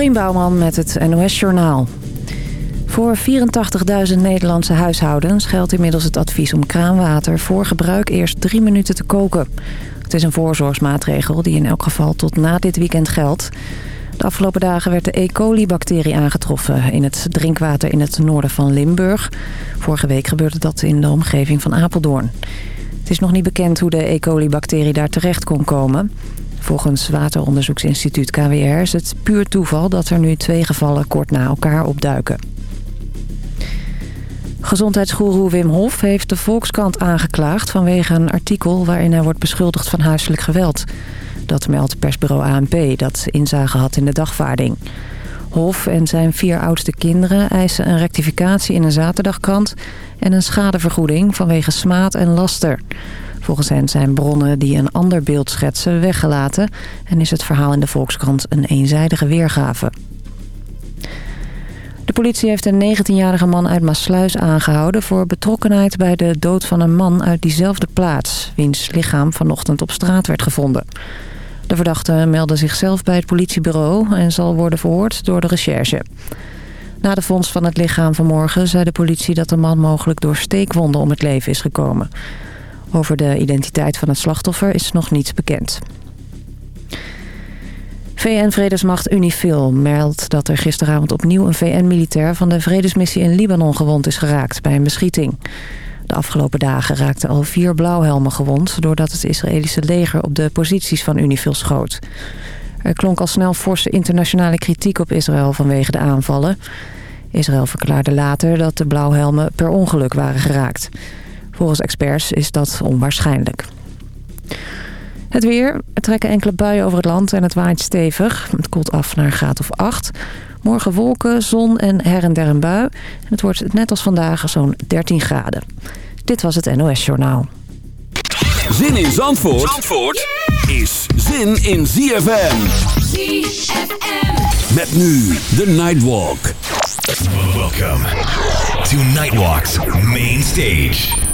Dorien Bouwman met het NOS Journaal. Voor 84.000 Nederlandse huishoudens geldt inmiddels het advies om kraanwater voor gebruik eerst drie minuten te koken. Het is een voorzorgsmaatregel die in elk geval tot na dit weekend geldt. De afgelopen dagen werd de E. coli-bacterie aangetroffen in het drinkwater in het noorden van Limburg. Vorige week gebeurde dat in de omgeving van Apeldoorn. Het is nog niet bekend hoe de E. coli-bacterie daar terecht kon komen. Volgens Wateronderzoeksinstituut KWR is het puur toeval dat er nu twee gevallen kort na elkaar opduiken. Gezondheidsgoeroe Wim Hof heeft de Volkskrant aangeklaagd vanwege een artikel waarin hij wordt beschuldigd van huiselijk geweld. Dat meldt persbureau ANP dat inzage had in de dagvaarding. Hof en zijn vier oudste kinderen eisen een rectificatie in een zaterdagkrant... en een schadevergoeding vanwege smaad en laster. Volgens hen zijn bronnen die een ander beeld schetsen weggelaten... en is het verhaal in de Volkskrant een eenzijdige weergave. De politie heeft een 19-jarige man uit Maasluis aangehouden... voor betrokkenheid bij de dood van een man uit diezelfde plaats... wiens lichaam vanochtend op straat werd gevonden. De verdachte meldde zichzelf bij het politiebureau... en zal worden verhoord door de recherche. Na de vondst van het lichaam vanmorgen zei de politie dat de man mogelijk door steekwonden om het leven is gekomen. Over de identiteit van het slachtoffer is nog niets bekend. VN-vredesmacht Unifil meldt dat er gisteravond opnieuw een VN-militair van de vredesmissie in Libanon gewond is geraakt bij een beschieting. De afgelopen dagen raakten al vier blauwhelmen gewond... doordat het Israëlische leger op de posities van Unifil schoot. Er klonk al snel forse internationale kritiek op Israël vanwege de aanvallen. Israël verklaarde later dat de blauwhelmen per ongeluk waren geraakt. Volgens experts is dat onwaarschijnlijk. Het weer. Er trekken enkele buien over het land en het waait stevig. Het koelt af naar een graad of 8. Morgen wolken, zon en her en der een bui. En het wordt net als vandaag zo'n 13 graden. Dit was het NOS Journaal. Zin in Zandvoort, Zandvoort is zin in ZFM. ZFM. Met nu de Nightwalk. Welcome to Nightwalk's main stage.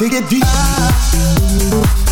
Take it deep.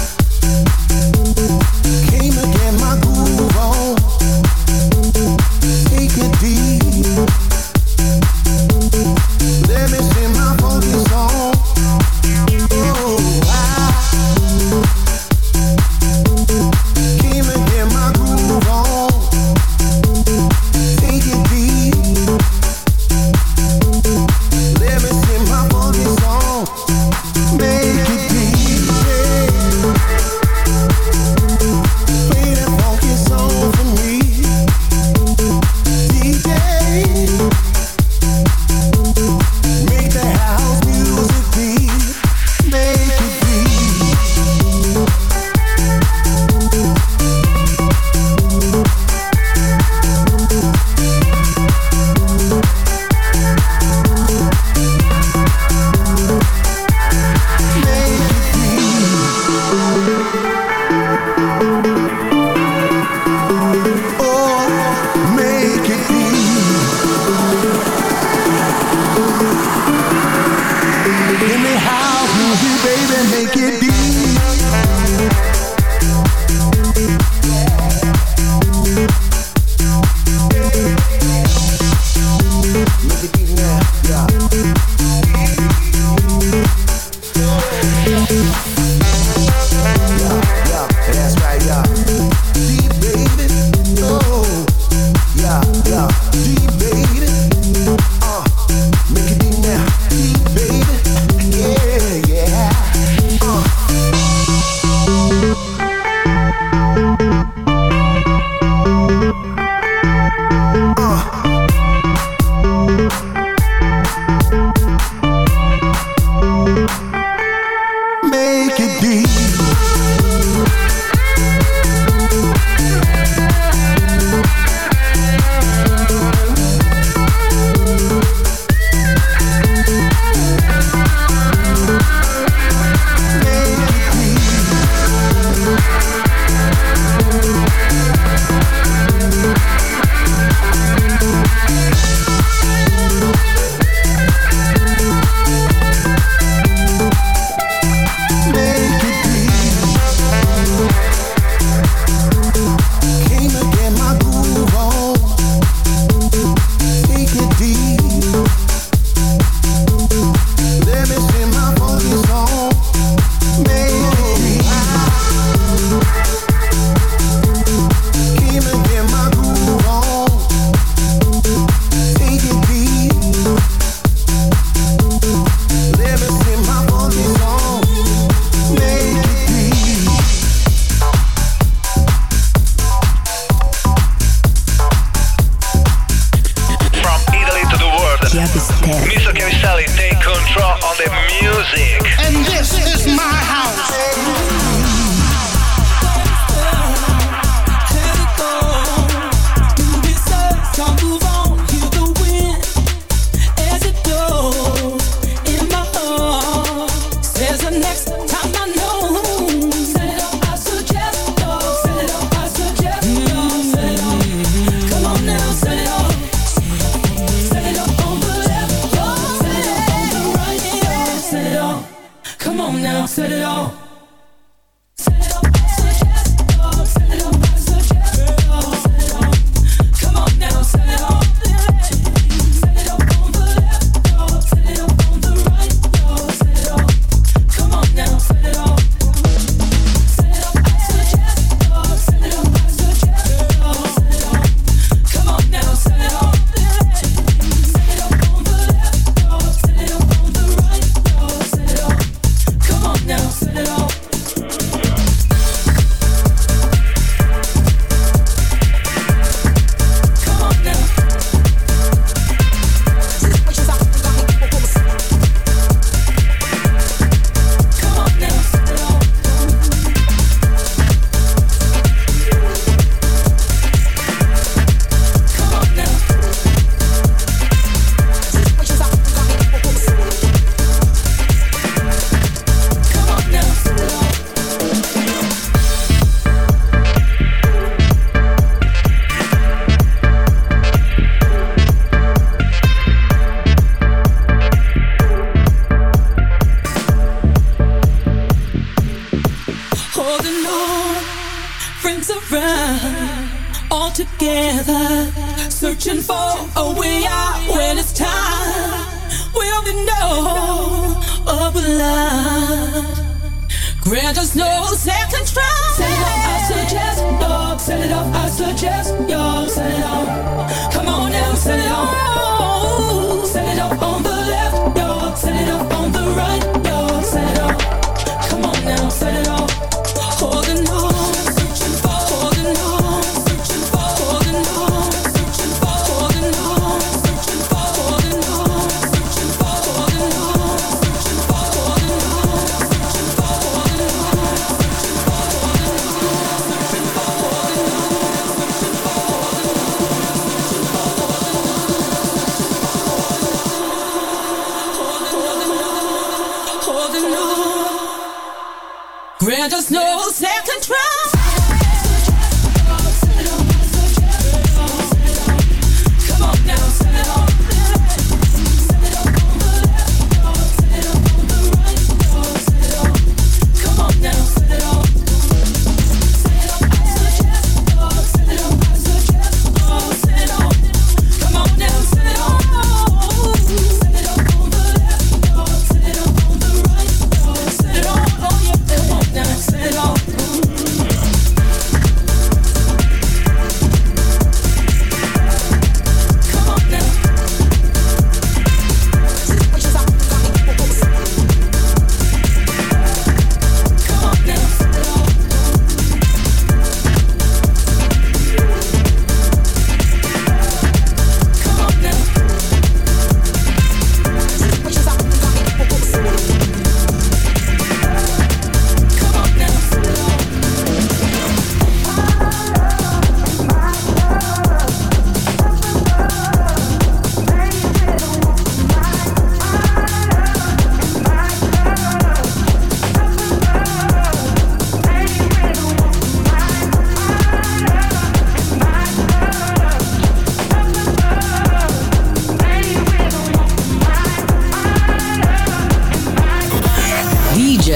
now, said it all.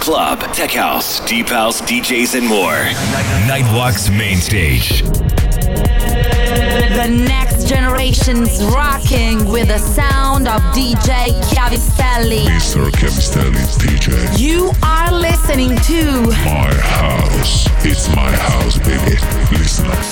Club, tech house, deep house, DJs, and more. Nightwalk's main stage. The next generation's rocking with the sound of DJ Chiavistelli. Mr. Chiavistelli, DJ. You are listening to My House. It's my house, baby. Listen up.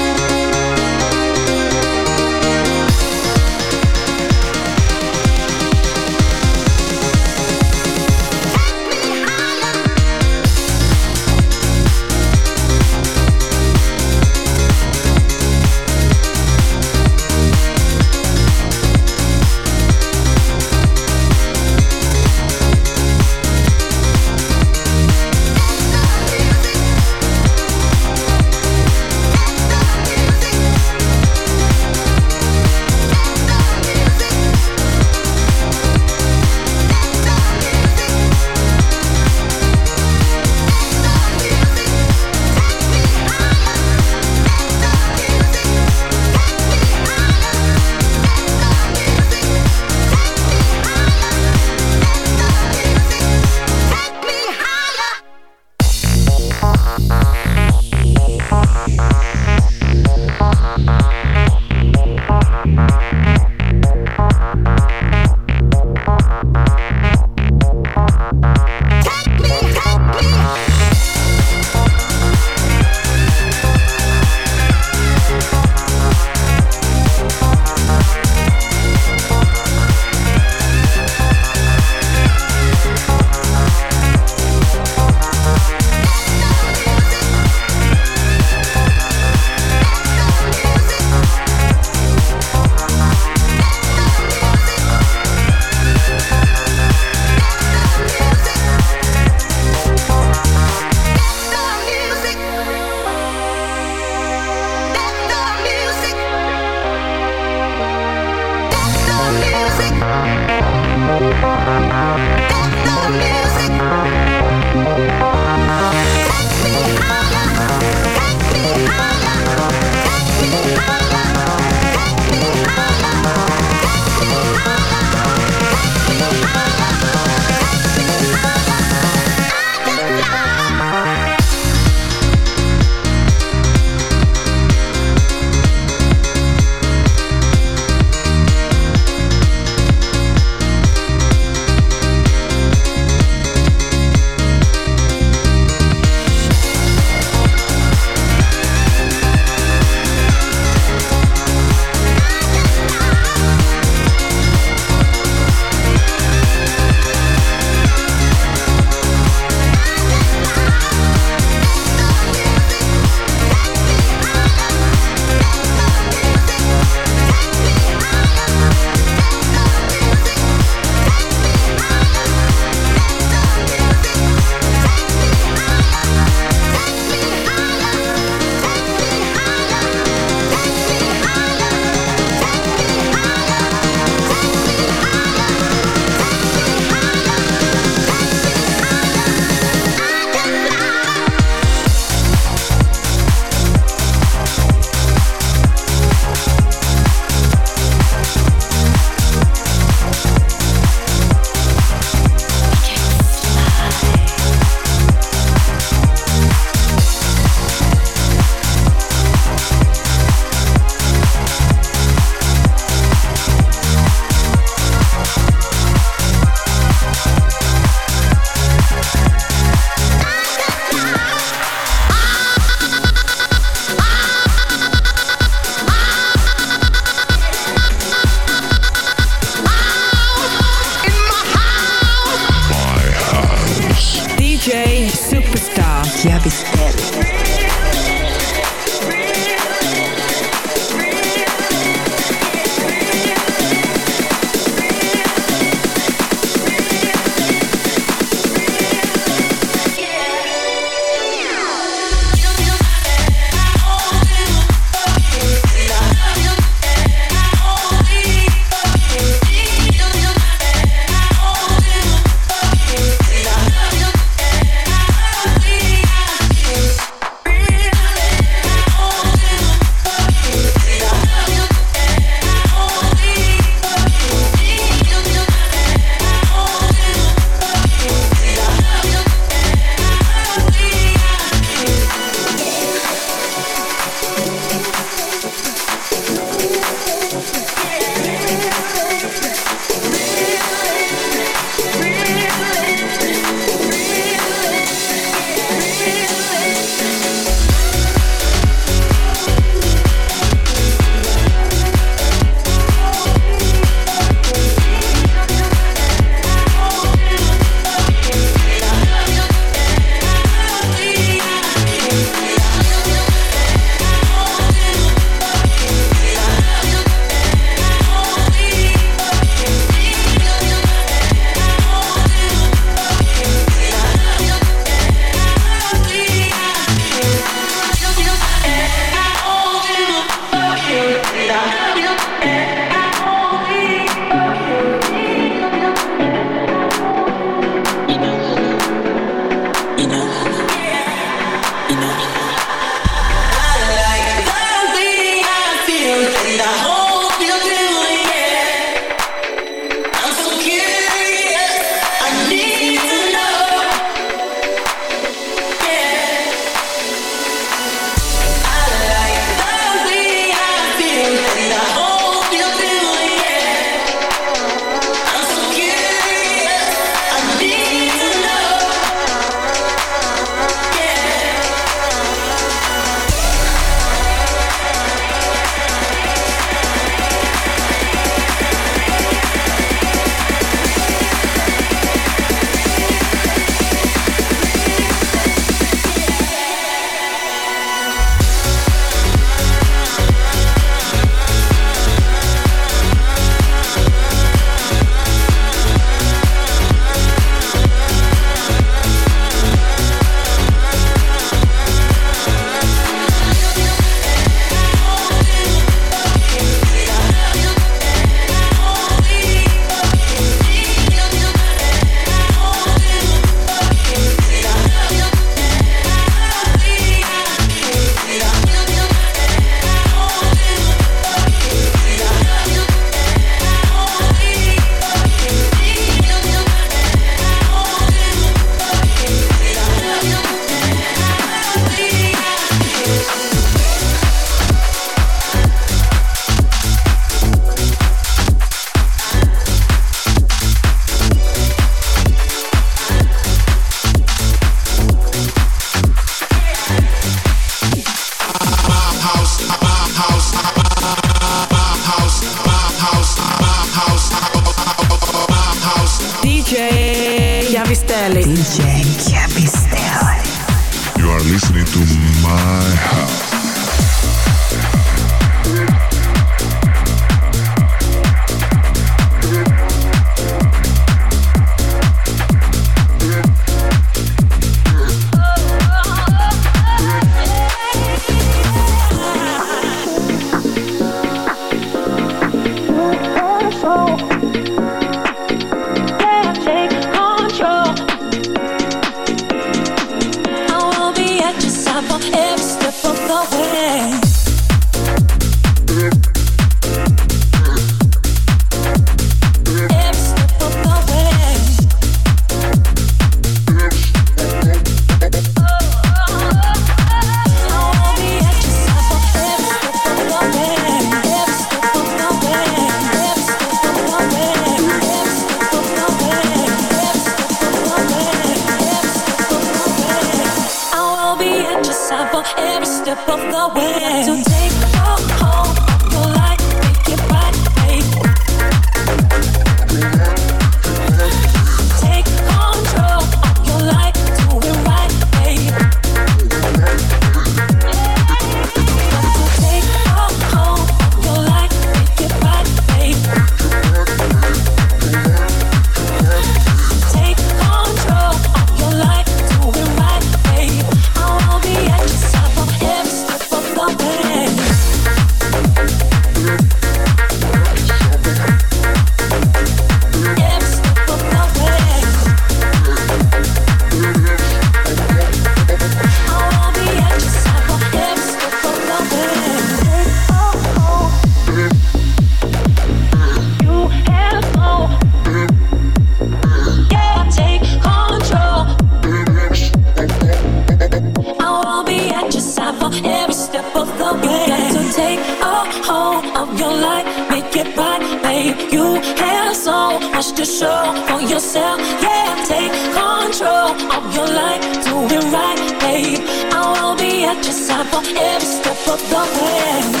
Will be at your side for every step of the way.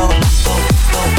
Oh, oh,